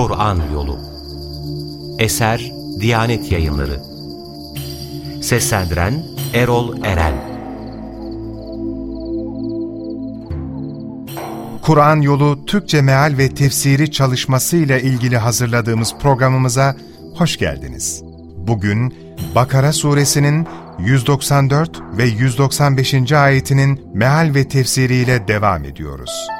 Kur'an Yolu Eser Diyanet Yayınları Seslendiren Erol Eren Kur'an Yolu Türkçe Meal ve Tefsiri çalışması ile ilgili hazırladığımız programımıza hoş geldiniz. Bugün Bakara suresinin 194 ve 195. ayetinin meal ve tefsiriyle devam ediyoruz.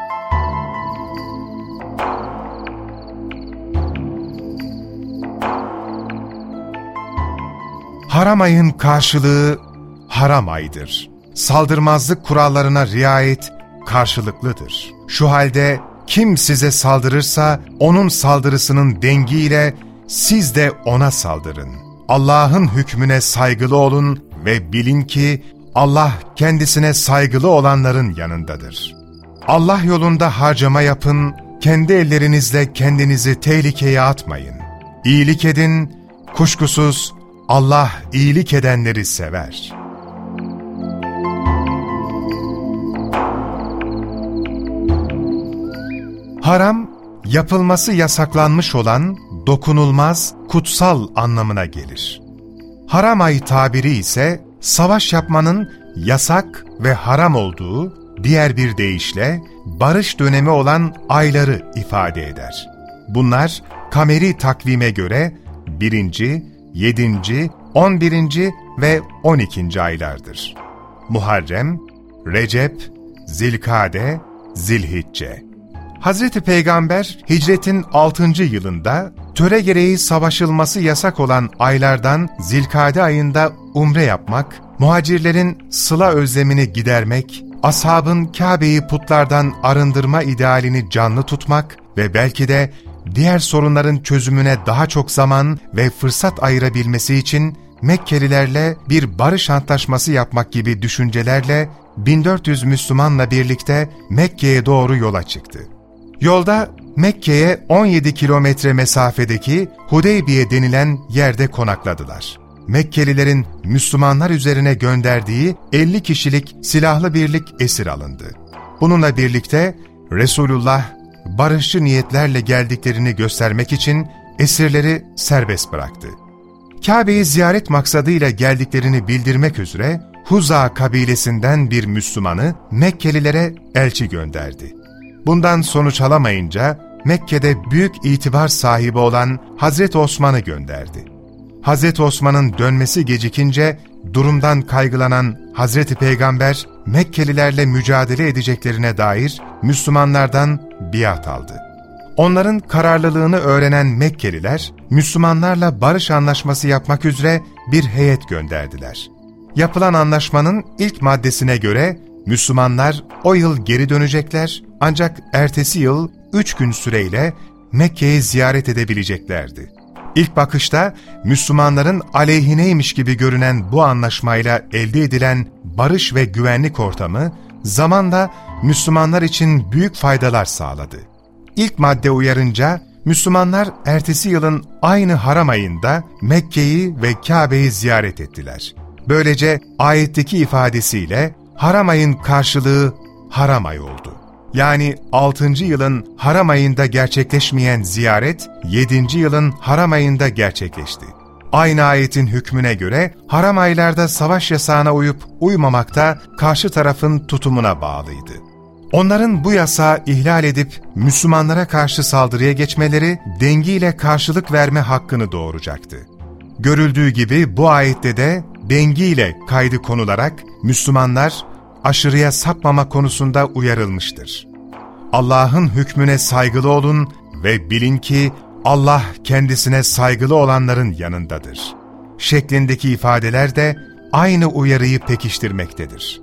Haram ayın karşılığı haram aydır. Saldırmazlık kurallarına riayet karşılıklıdır. Şu halde kim size saldırırsa onun saldırısının dengiyle siz de ona saldırın. Allah'ın hükmüne saygılı olun ve bilin ki Allah kendisine saygılı olanların yanındadır. Allah yolunda harcama yapın, kendi ellerinizle kendinizi tehlikeye atmayın. İyilik edin, kuşkusuz Allah iyilik edenleri sever. Haram, yapılması yasaklanmış olan dokunulmaz, kutsal anlamına gelir. Haram ay tabiri ise savaş yapmanın yasak ve haram olduğu, diğer bir deyişle barış dönemi olan ayları ifade eder. Bunlar kameri takvime göre 1. 7. 11. ve 12. aylardır. Muharrem, Recep, Zilkade, Zilhicce. Hazreti Peygamber hicretin 6. yılında töre gereği savaşılması yasak olan aylardan Zilkade ayında umre yapmak, muhacirlerin sıla özlemini gidermek, ashabın Kabe'yi putlardan arındırma idealini canlı tutmak ve belki de diğer sorunların çözümüne daha çok zaman ve fırsat ayırabilmesi için Mekkelilerle bir barış antlaşması yapmak gibi düşüncelerle 1400 Müslümanla birlikte Mekke'ye doğru yola çıktı. Yolda Mekke'ye 17 kilometre mesafedeki Hudeybiye denilen yerde konakladılar. Mekkelilerin Müslümanlar üzerine gönderdiği 50 kişilik silahlı birlik esir alındı. Bununla birlikte Resulullah barışçı niyetlerle geldiklerini göstermek için esirleri serbest bıraktı. Kabe'yi ziyaret maksadıyla geldiklerini bildirmek üzere Huza kabilesinden bir Müslümanı Mekkelilere elçi gönderdi. Bundan sonuç alamayınca Mekke'de büyük itibar sahibi olan Hazreti Osman'ı gönderdi. Hazreti Osman'ın dönmesi gecikince durumdan kaygılanan Hazreti Peygamber Mekkelilerle mücadele edeceklerine dair Müslümanlardan biat aldı. Onların kararlılığını öğrenen Mekkeliler, Müslümanlarla barış anlaşması yapmak üzere bir heyet gönderdiler. Yapılan anlaşmanın ilk maddesine göre Müslümanlar o yıl geri dönecekler ancak ertesi yıl üç gün süreyle Mekke'yi ziyaret edebileceklerdi. İlk bakışta Müslümanların aleyhineymiş gibi görünen bu anlaşmayla elde edilen barış ve güvenlik ortamı zamanla Müslümanlar için büyük faydalar sağladı. İlk madde uyarınca Müslümanlar ertesi yılın aynı haram ayında Mekke'yi ve Kabe'yi ziyaret ettiler. Böylece ayetteki ifadesiyle haram ayın karşılığı haram ay oldu. Yani 6. yılın haram ayında gerçekleşmeyen ziyaret 7. yılın haram ayında gerçekleşti. Aynı ayetin hükmüne göre haram aylarda savaş yasağına uyup uymamakta karşı tarafın tutumuna bağlıydı. Onların bu yasağı ihlal edip Müslümanlara karşı saldırıya geçmeleri dengiyle karşılık verme hakkını doğuracaktı. Görüldüğü gibi bu ayette de dengiyle kaydı konularak Müslümanlar aşırıya sapmama konusunda uyarılmıştır. Allah'ın hükmüne saygılı olun ve bilin ki Allah kendisine saygılı olanların yanındadır. Şeklindeki ifadeler de aynı uyarıyı pekiştirmektedir.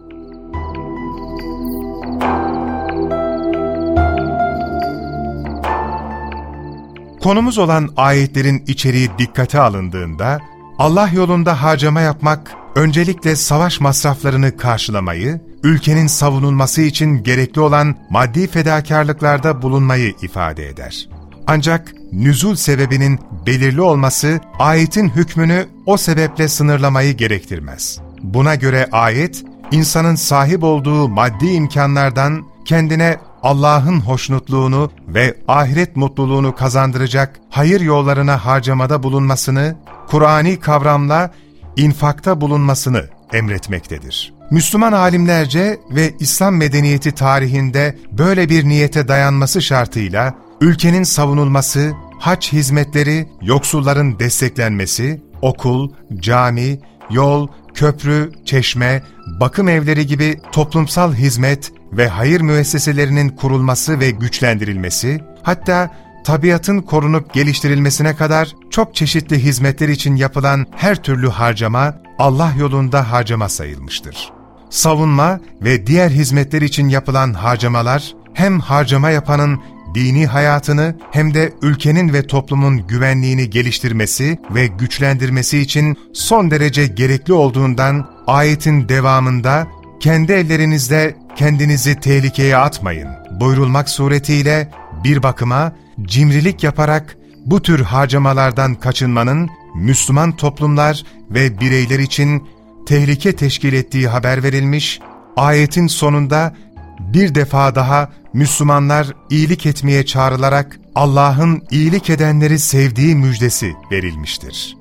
Konumuz olan ayetlerin içeriği dikkate alındığında, Allah yolunda harcama yapmak, öncelikle savaş masraflarını karşılamayı, ülkenin savunulması için gerekli olan maddi fedakarlıklarda bulunmayı ifade eder. Ancak nüzul sebebinin belirli olması ayetin hükmünü o sebeple sınırlamayı gerektirmez. Buna göre ayet, insanın sahip olduğu maddi imkanlardan kendine Allah'ın hoşnutluğunu ve ahiret mutluluğunu kazandıracak hayır yollarına harcamada bulunmasını, Kur'ani kavramla infakta bulunmasını emretmektedir. Müslüman alimlerce ve İslam medeniyeti tarihinde böyle bir niyete dayanması şartıyla ülkenin savunulması, haç hizmetleri, yoksulların desteklenmesi, okul, cami, yol, köprü, çeşme, bakım evleri gibi toplumsal hizmet ve hayır müesseselerinin kurulması ve güçlendirilmesi, hatta tabiatın korunup geliştirilmesine kadar çok çeşitli hizmetler için yapılan her türlü harcama Allah yolunda harcama sayılmıştır. Savunma ve diğer hizmetler için yapılan harcamalar hem harcama yapanın dini hayatını hem de ülkenin ve toplumun güvenliğini geliştirmesi ve güçlendirmesi için son derece gerekli olduğundan ayetin devamında kendi ellerinizde kendinizi tehlikeye atmayın buyurulmak suretiyle bir bakıma cimrilik yaparak bu tür harcamalardan kaçınmanın Müslüman toplumlar ve bireyler için tehlike teşkil ettiği haber verilmiş, ayetin sonunda bir defa daha Müslümanlar iyilik etmeye çağrılarak Allah'ın iyilik edenleri sevdiği müjdesi verilmiştir.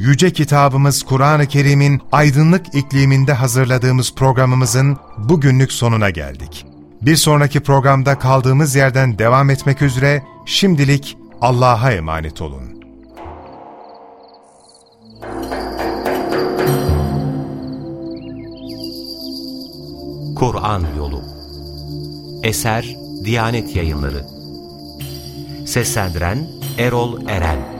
Yüce kitabımız Kur'an-ı Kerim'in aydınlık ikliminde hazırladığımız programımızın bugünlük sonuna geldik. Bir sonraki programda kaldığımız yerden devam etmek üzere şimdilik Allah'a emanet olun. Kur'an Yolu Eser Diyanet Yayınları Seslendiren Erol Eren